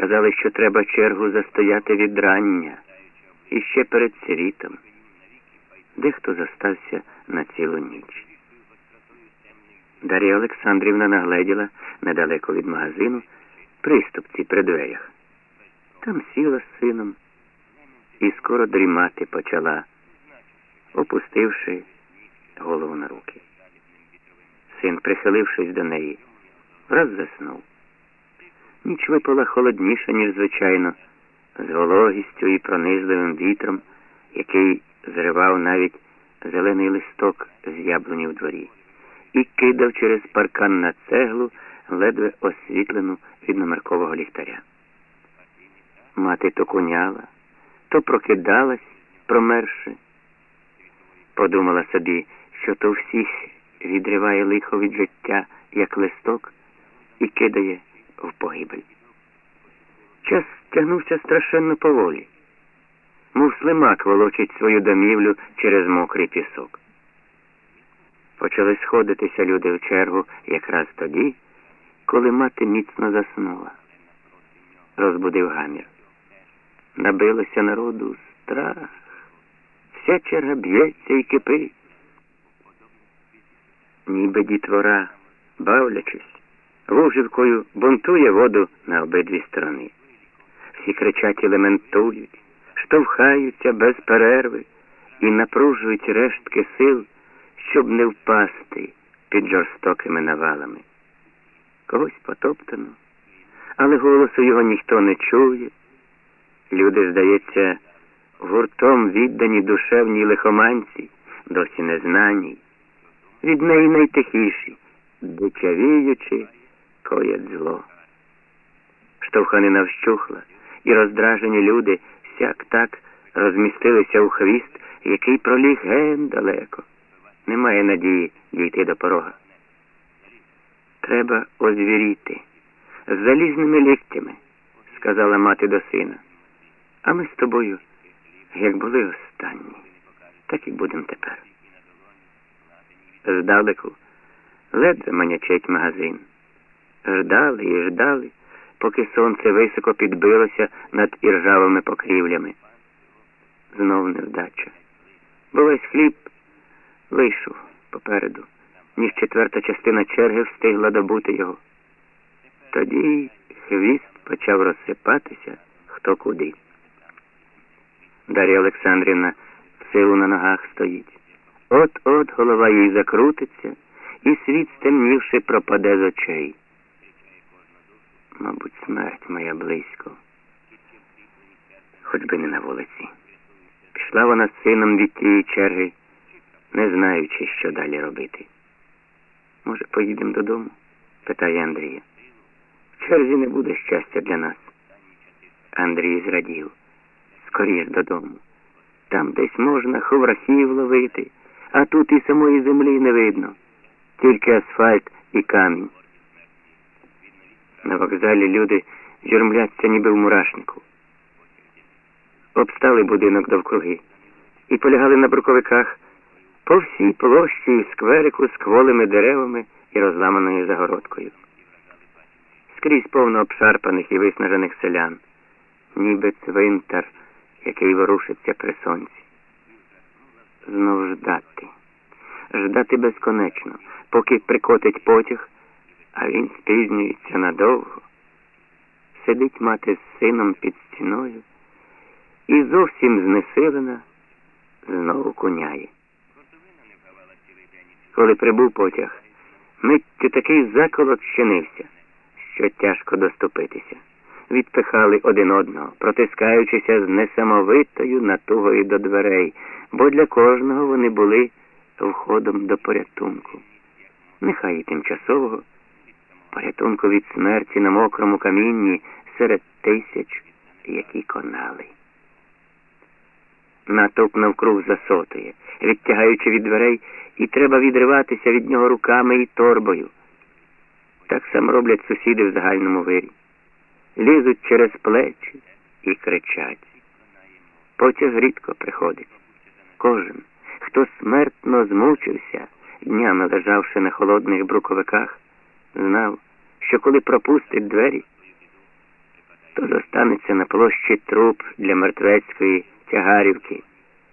Казали, що треба чергу застояти від рання, і ще перед цвітом. Дехто застався на цілу ніч. Дар'я Олександрівна нагледіла недалеко від магазину приступці при дверях. Там сіла з сином і скоро дрімати почала, опустивши голову на руки. Син, прихилившись до неї, враз заснув. Ніч випала холодніша, ніж звичайно, з вологістю і пронизливим вітром, який зривав навіть зелений листок з яблуні в дворі, і кидав через паркан на цеглу ледве освітлену від номеркового ліхтаря. Мати то куняла, то прокидалась, промерши. Подумала собі, що то всіх відриває лихо від життя, як листок, і кидає в погибель. Час тягнувся страшенно поволі, мов слимак волочить свою домівлю через мокрий пісок. Почали сходитися люди в чергу якраз тоді, коли мати міцно заснула. Розбудив гамір. Набилося народу страх. Вся черга б'ється і кипить. Ніби дітвора, бавлячись, лужівкою бунтує воду на обидві сторони. Всі кричать і лементують, штовхаються без перерви і напружують рештки сил, щоб не впасти під жорстокими навалами. Когось потоптано, але голосу його ніхто не чує. Люди, здається, гуртом віддані душевній лихоманці, досі незнаній, від неї найтихіші, дичавіючи, коять зло. Штовханина вщухла, і роздражені люди сяк так розмістилися у хвіст, який проліг ген далеко. Немає надії дійти до порога. Треба озвіріти з залізними ліктями, сказала мати до сина. А ми з тобою, як були останні, так і будемо тепер. Здалеку ледве манячить магазин. Ждали і ждали, поки сонце високо підбилося над іржавими покрівлями. Знов невдача. Бо весь хліб вийшов попереду, ніж четверта частина черги встигла добути його. Тоді хвіст почав розсипатися хто куди. Дар'я Олександрівна в силу на ногах стоїть. От-от голова їй закрутиться, і світ, стемнівши, пропаде з очей. Мабуть, смерть моя близько, хоч би не на вулиці. Пішла вона з сином від тієї черги, не знаючи, що далі робити. Може, поїдемо додому? питає Андрія. В черзі не буде щастя для нас. Андрій зрадів. Скоріш додому. Там десь можна ховрахів ловити, а тут і самої землі не видно, тільки асфальт і камінь. На вокзалі люди журмляться ніби в мурашнику. Обстали будинок довкруги і полягали на бруковиках по всій площі і скверику з кволими деревами і розламаною загородкою. Скрізь повно обшарпаних і виснажених селян, ніби цвинтар, який ворушиться при сонці. Знов ждати, ждати безконечно, поки прикотить потяг, а він спізнюється надовго. Сидить мати з сином під стіною і зовсім знесилена знову куняє. Коли прибув потяг, миттю такий заколот щинився, що тяжко доступитися. Відпихали один одного, протискаючися з несамовитою натугою до дверей, бо для кожного вони були входом до порятунку. Нехай і тимчасового, порятунку від смерті на мокрому камінні серед тисяч, які конали. Натовп навкруг засотує, відтягаючи від дверей, і треба відриватися від нього руками і торбою. Так само роблять сусіди в загальному вирі. Лізуть через плечі і кричать. Потяг рідко приходить. Кожен, хто смертно змучився, днями лежавши на холодних бруковиках, знав, що коли пропустить двері, то зостанеться на площі труп для мертвецької тягарівки.